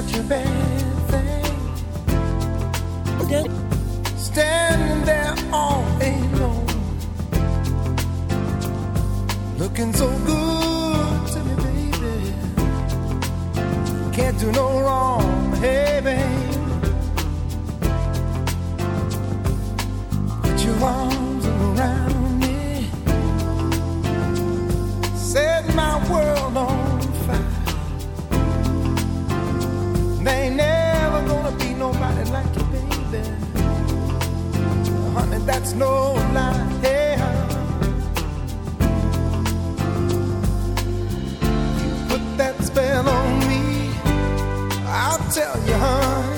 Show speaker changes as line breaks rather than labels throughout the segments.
Such a bad thing. Standing there all alone. Looking so good to me, baby. Can't do no wrong, hey, babe. Put your arms around me. Set my world on Ain't never gonna be nobody like you, baby. Honey, that's no lie. Yeah. You put that spell on me. I'll tell you,
honey.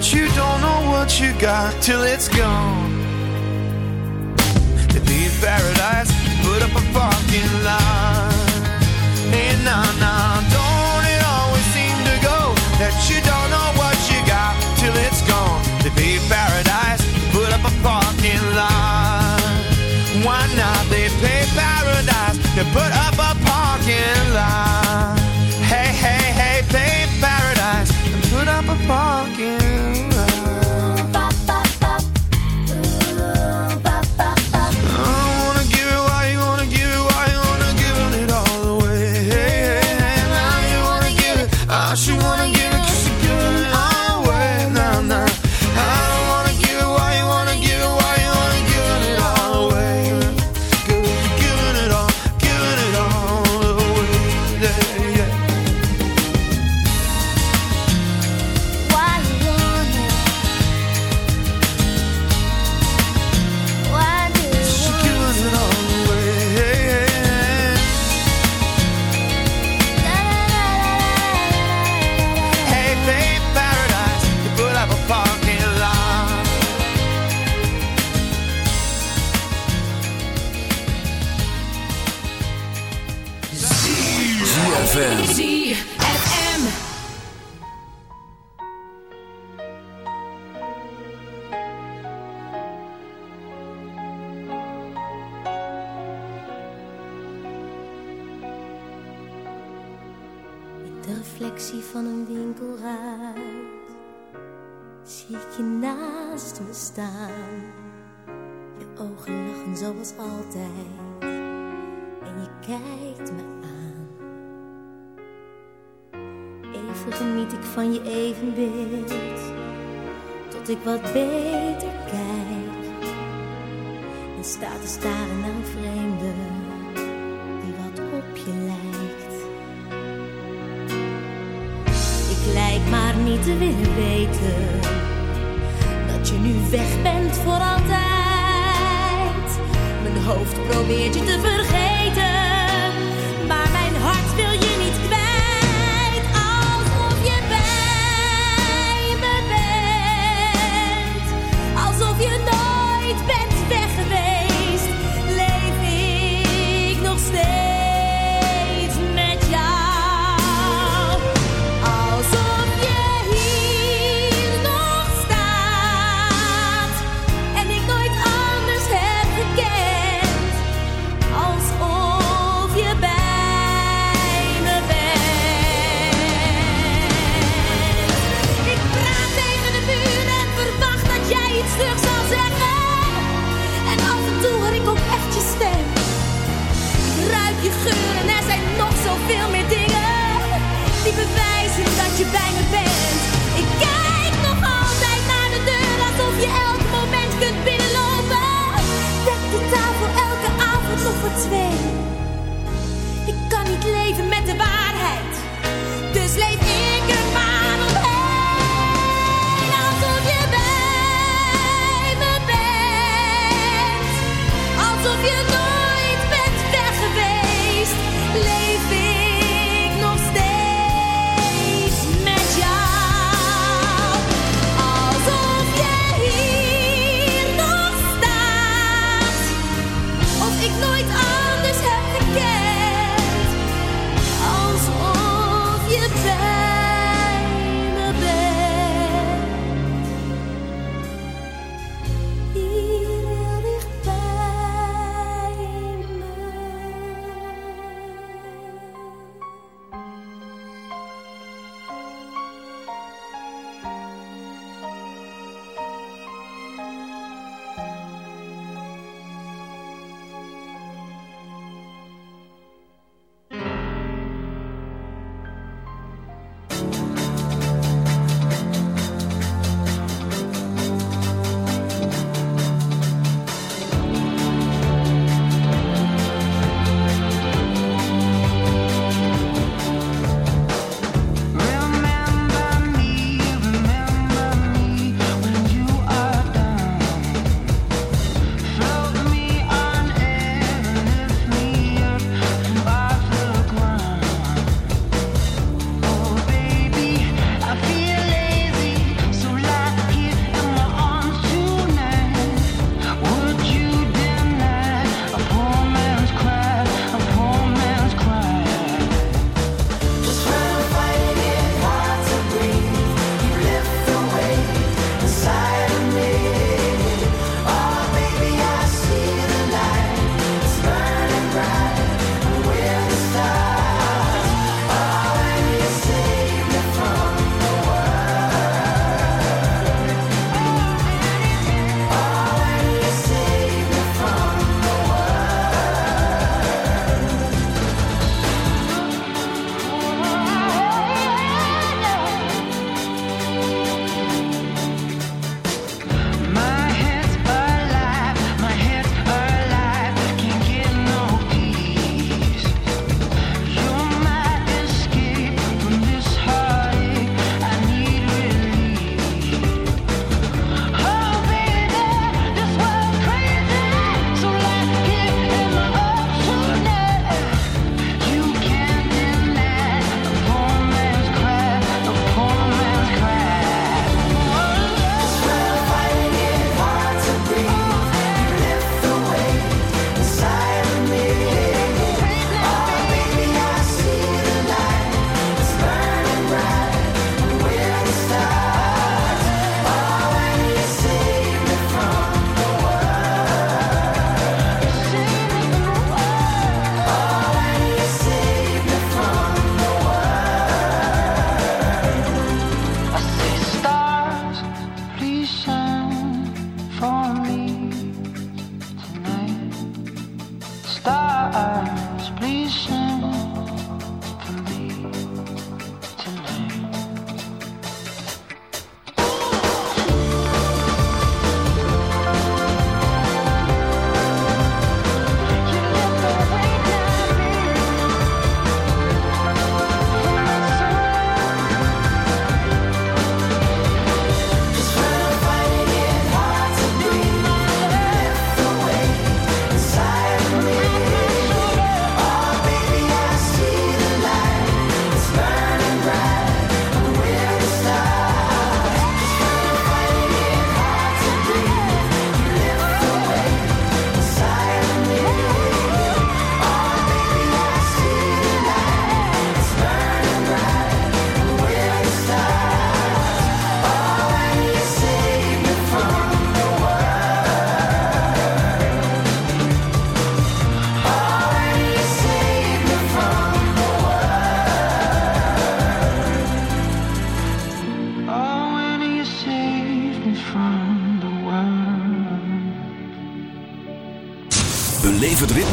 That you don't know what you got till it's gone. They be paradise, put up a parking lot. Hey, nah, nah, don't it always seem to go that you don't know what you got till it's gone. They be paradise, put up a parking lot. Why not? They pay paradise to put up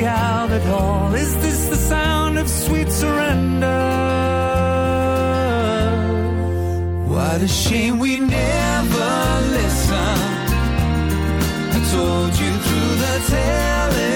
the Albert Hall? Is this the sound of sweet surrender? What a shame we never listened. I told you through the telling.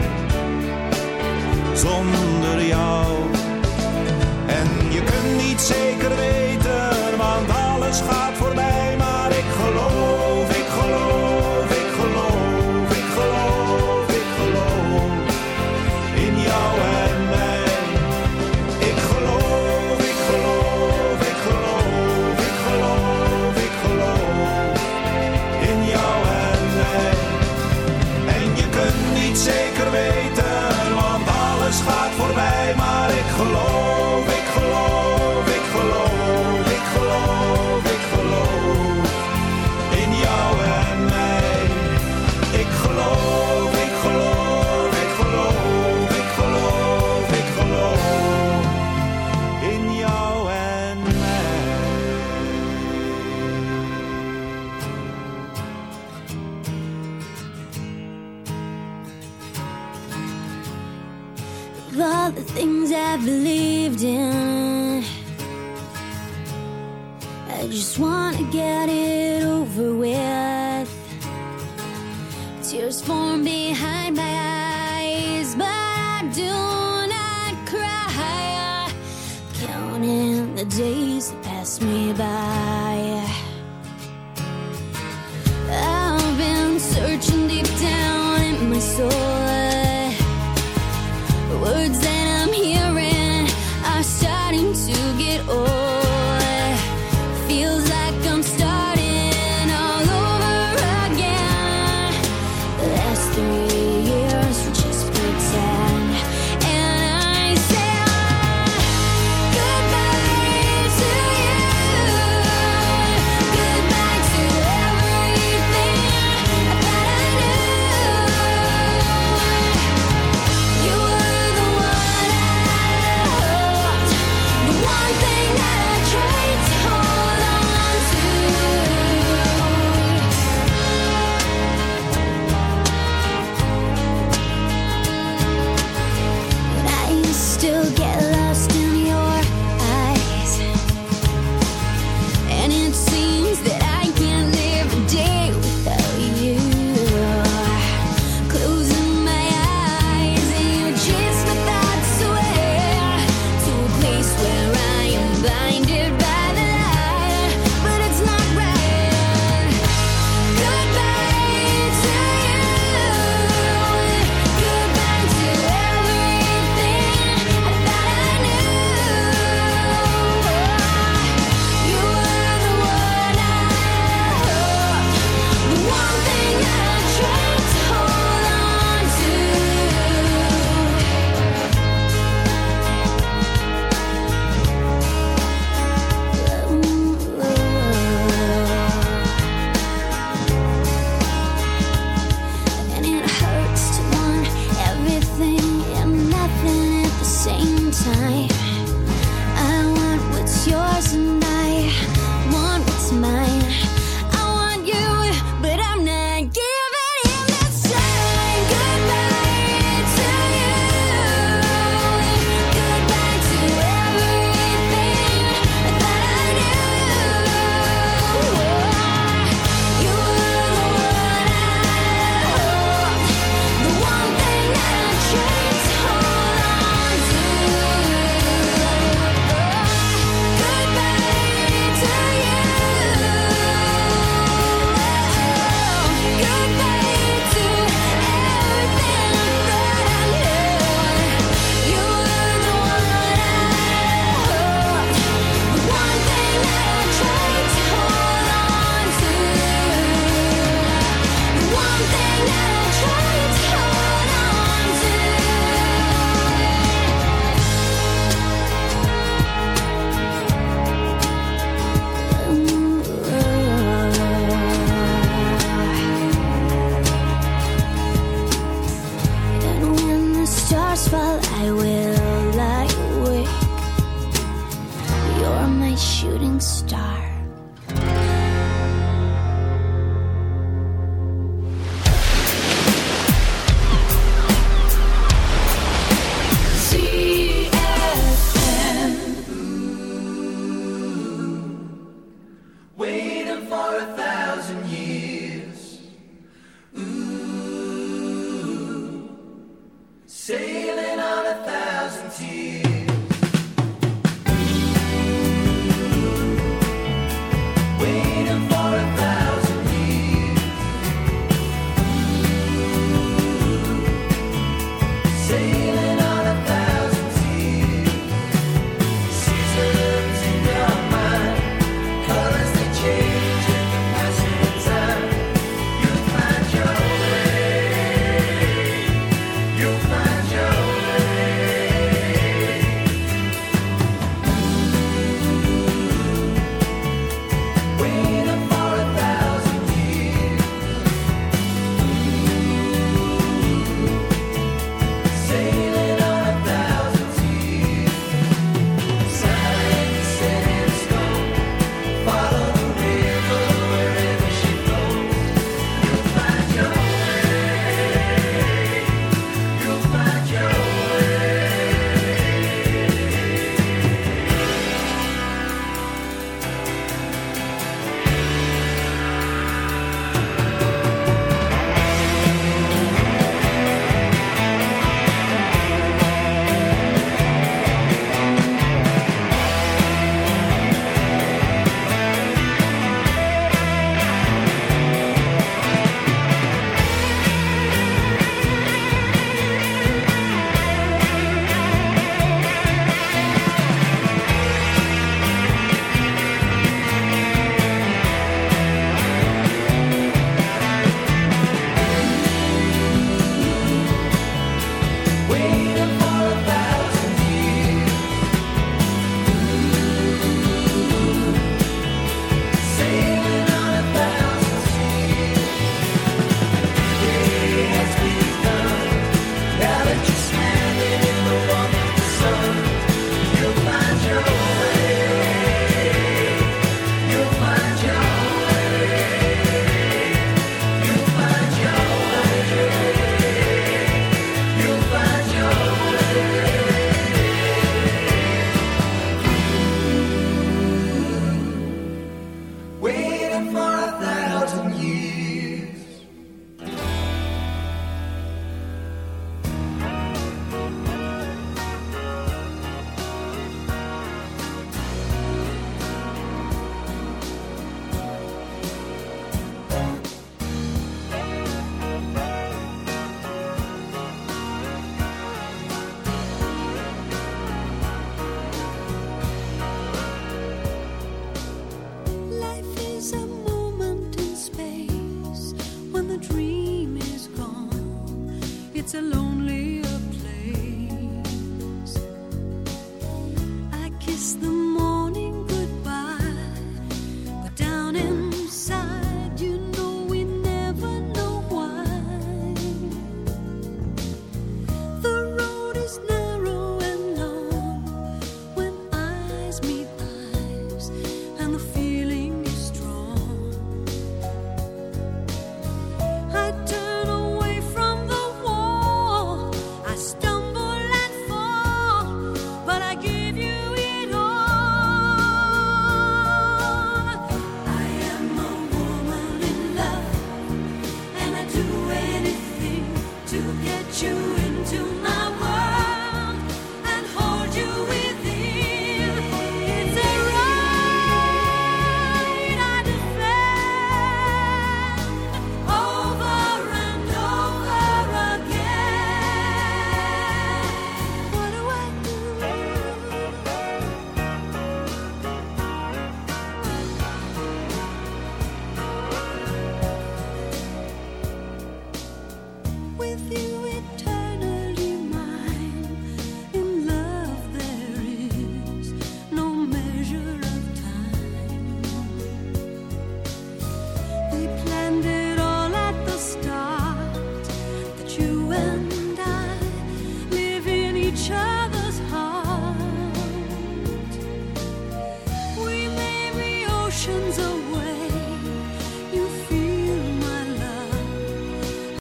zonder jou. En
je kunt niet zeker weten, want alles gaat voorbij.